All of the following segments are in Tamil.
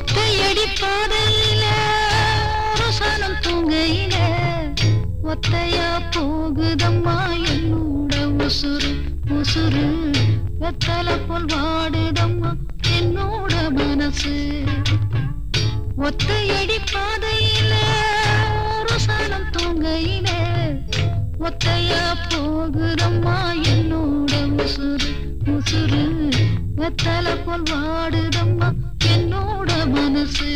ஒத்தையடி பாதையில ஒரு சனம் தூங்கையில ஒத்தையா போகுதம்மா என்னோட உசுறு உசுறு. வெத்தலை போல் வாடுதம்மா என்னோட மனசு. ஒத்தையடி பாதையில ஒரு சனம் தூங்கையில ஒத்தையா போகுதம்மா என்னோட உசுறு உசுறு. வெத்தலை போல் வாடுதம்மா என்னோட மனசு.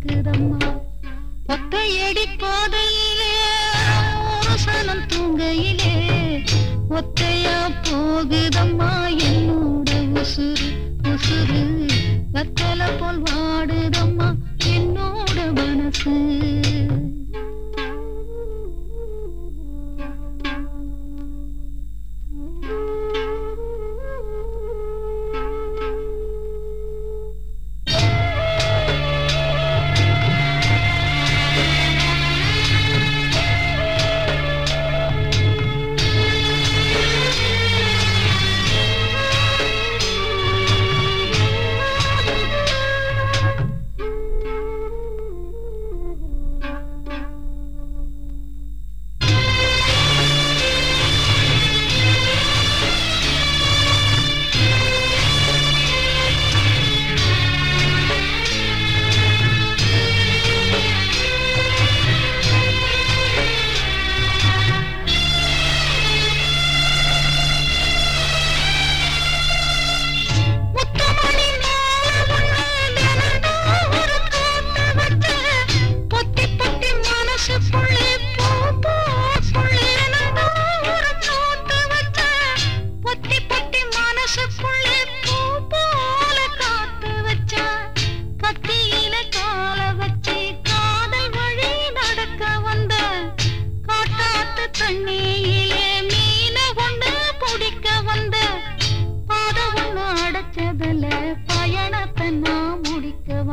முடிவில் ஒத்தையடி போதையிலே ஒரு சனம் தூங்கையிலே ஒத்தையா போகுதம்மா என்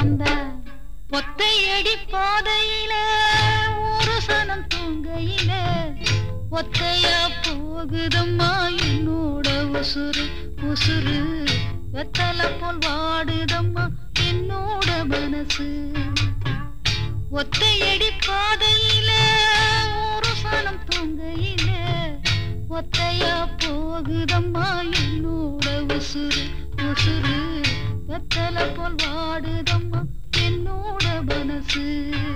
அந்த பொத்தையடி போதையில ஒரு சனம் தூங்கையில. ஒத்தையா போகுதம்மா என்னோட உசுறு உசுறு. வெத்தல போல் வாடுதம்மா என்னோட மனசு. ஒத்தையடி பாதையில ஒரு சனம் தூங்கையில. ஒத்தையா போகுதம்மா என்னோட உசுறு உசுறு. வெத்தல போல் வாடுதம்மா என்னோட மனசு